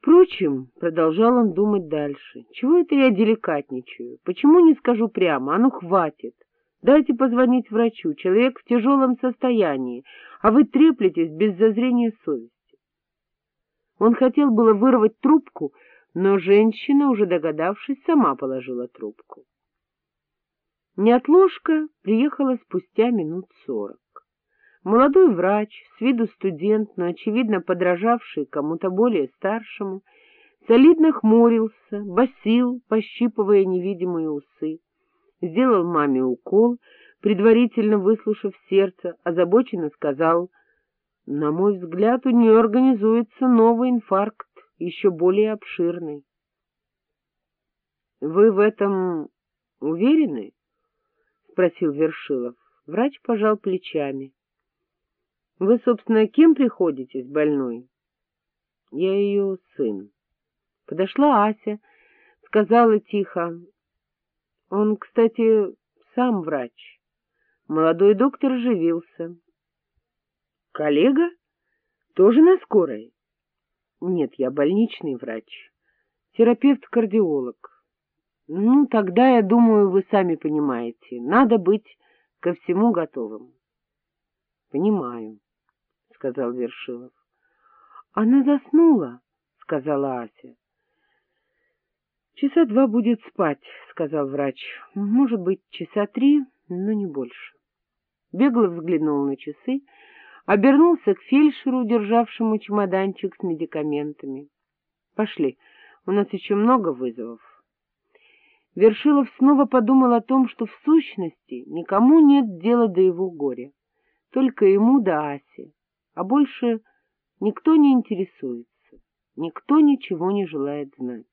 Впрочем, продолжал он думать дальше, чего это я деликатничаю? Почему не скажу прямо? А ну, хватит! Дайте позвонить врачу, человек в тяжелом состоянии, а вы треплетесь без зазрения совести. Он хотел было вырвать трубку, но женщина, уже догадавшись, сама положила трубку. Неотложка приехала спустя минут сорок. Молодой врач, с виду студент, но, очевидно, подражавший кому-то более старшему, солидно хмурился, басил, пощипывая невидимые усы. Сделал маме укол, предварительно выслушав сердце, озабоченно сказал, «На мой взгляд, у нее организуется новый инфаркт, еще более обширный». «Вы в этом уверены?» — спросил Вершилов. Врач пожал плечами. Вы, собственно, кем приходитесь больной? Я ее сын. Подошла Ася, сказала тихо. Он, кстати, сам врач. Молодой доктор оживился. Коллега? Тоже на скорой? Нет, я больничный врач. Терапевт-кардиолог. Ну, тогда, я думаю, вы сами понимаете, надо быть ко всему готовым. Понимаю сказал Вершилов. — Она заснула, — сказала Ася. — Часа два будет спать, — сказал врач. — Может быть, часа три, но не больше. Бегло взглянул на часы, обернулся к фельдшеру, державшему чемоданчик с медикаментами. — Пошли, у нас еще много вызовов. Вершилов снова подумал о том, что в сущности никому нет дела до его горя, только ему да Асе а больше никто не интересуется, никто ничего не желает знать.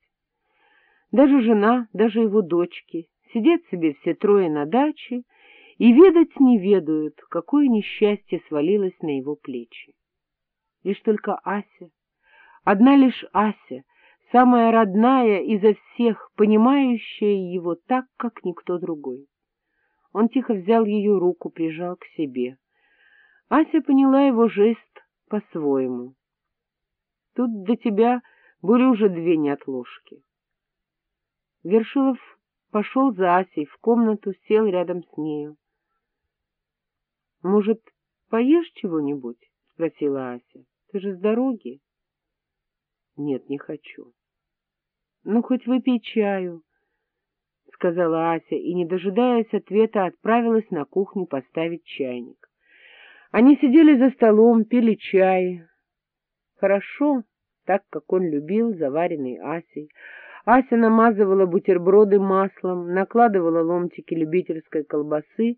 Даже жена, даже его дочки сидят себе все трое на даче и ведать не ведают, какое несчастье свалилось на его плечи. Лишь только Ася, одна лишь Ася, самая родная изо всех, понимающая его так, как никто другой. Он тихо взял ее руку, прижал к себе. Ася поняла его жест по-своему. Тут до тебя были уже две неотложки. Вершилов пошел за Асей в комнату, сел рядом с нею. — Может, поешь чего-нибудь? — спросила Ася. — Ты же с дороги. — Нет, не хочу. — Ну, хоть выпей чаю, — сказала Ася, и, не дожидаясь ответа, отправилась на кухню поставить чайник. Они сидели за столом, пили чай. Хорошо, так, как он любил, заваренный Асей. Ася намазывала бутерброды маслом, накладывала ломтики любительской колбасы,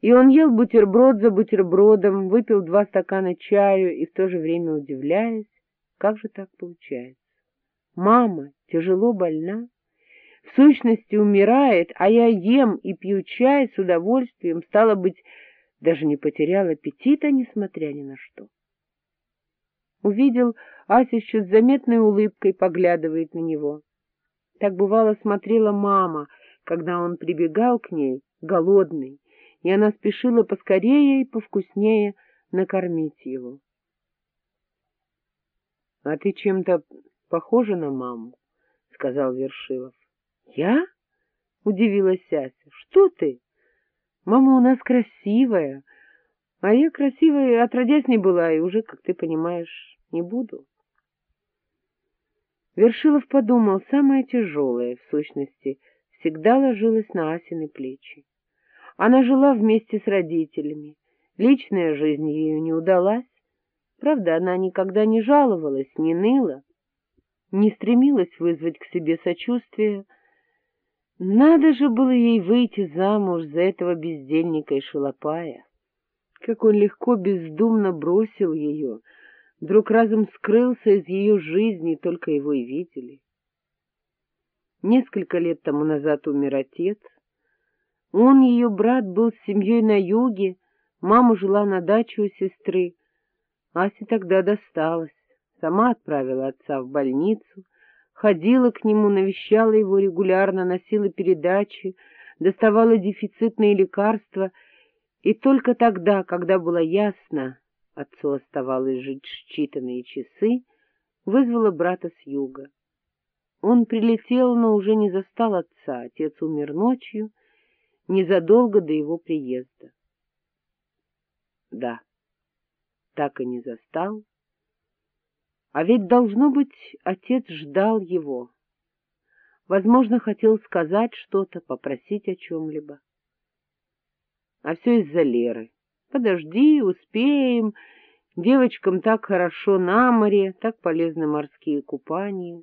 и он ел бутерброд за бутербродом, выпил два стакана чаю и в то же время удивляясь, как же так получается. Мама тяжело больна, в сущности умирает, а я ем и пью чай с удовольствием, стало быть, даже не потерял аппетита, несмотря ни на что. Увидел, Ася еще с заметной улыбкой поглядывает на него. Так бывало смотрела мама, когда он прибегал к ней, голодный, и она спешила поскорее и повкуснее накормить его. — А ты чем-то похожа на маму? — сказал Вершилов. — Я? — удивилась Ася. — Что ты? Мама у нас красивая, а я красивой отродясь не была, и уже, как ты понимаешь, не буду. Вершилов подумал, самое тяжелое, в сущности, всегда ложилось на Асины плечи. Она жила вместе с родителями, личная жизнь ею не удалась, правда, она никогда не жаловалась, не ныла, не стремилась вызвать к себе сочувствие, надо же было ей выйти замуж за этого бездельника и шалопая. Как он легко, бездумно бросил ее, вдруг разом скрылся из ее жизни, только его и видели. Несколько лет тому назад умер отец. Он, ее брат, был с семьей на юге, мама жила на даче у сестры. Асе тогда досталось. Сама отправила отца в больницу, ходила к нему, навещала его регулярно, носила передачи, доставала дефицитные лекарства, и только тогда, когда было ясно, отцу оставалось жить считанные часы, вызвала брата с юга. Он прилетел, но уже не застал отца, отец умер ночью, незадолго до его приезда. Да, так и не застал. А ведь, должно быть, отец ждал его. Возможно, хотел сказать что-то, попросить о чем-либо. А все из-за Леры. Подожди, успеем. Девочкам так хорошо на море, так полезны морские купания.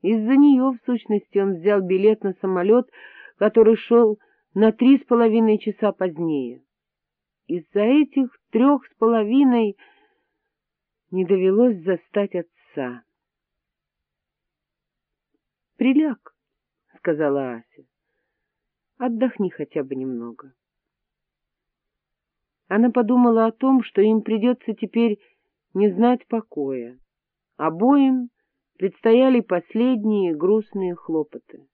Из-за нее, в сущности, он взял билет на самолет, который шел на три с половиной часа позднее. Из-за этих трех с половиной не довелось застать отца. — Приляг, — сказала Ася. — Отдохни хотя бы немного. Она подумала о том, что им придется теперь не знать покоя. Обоим предстояли последние грустные хлопоты.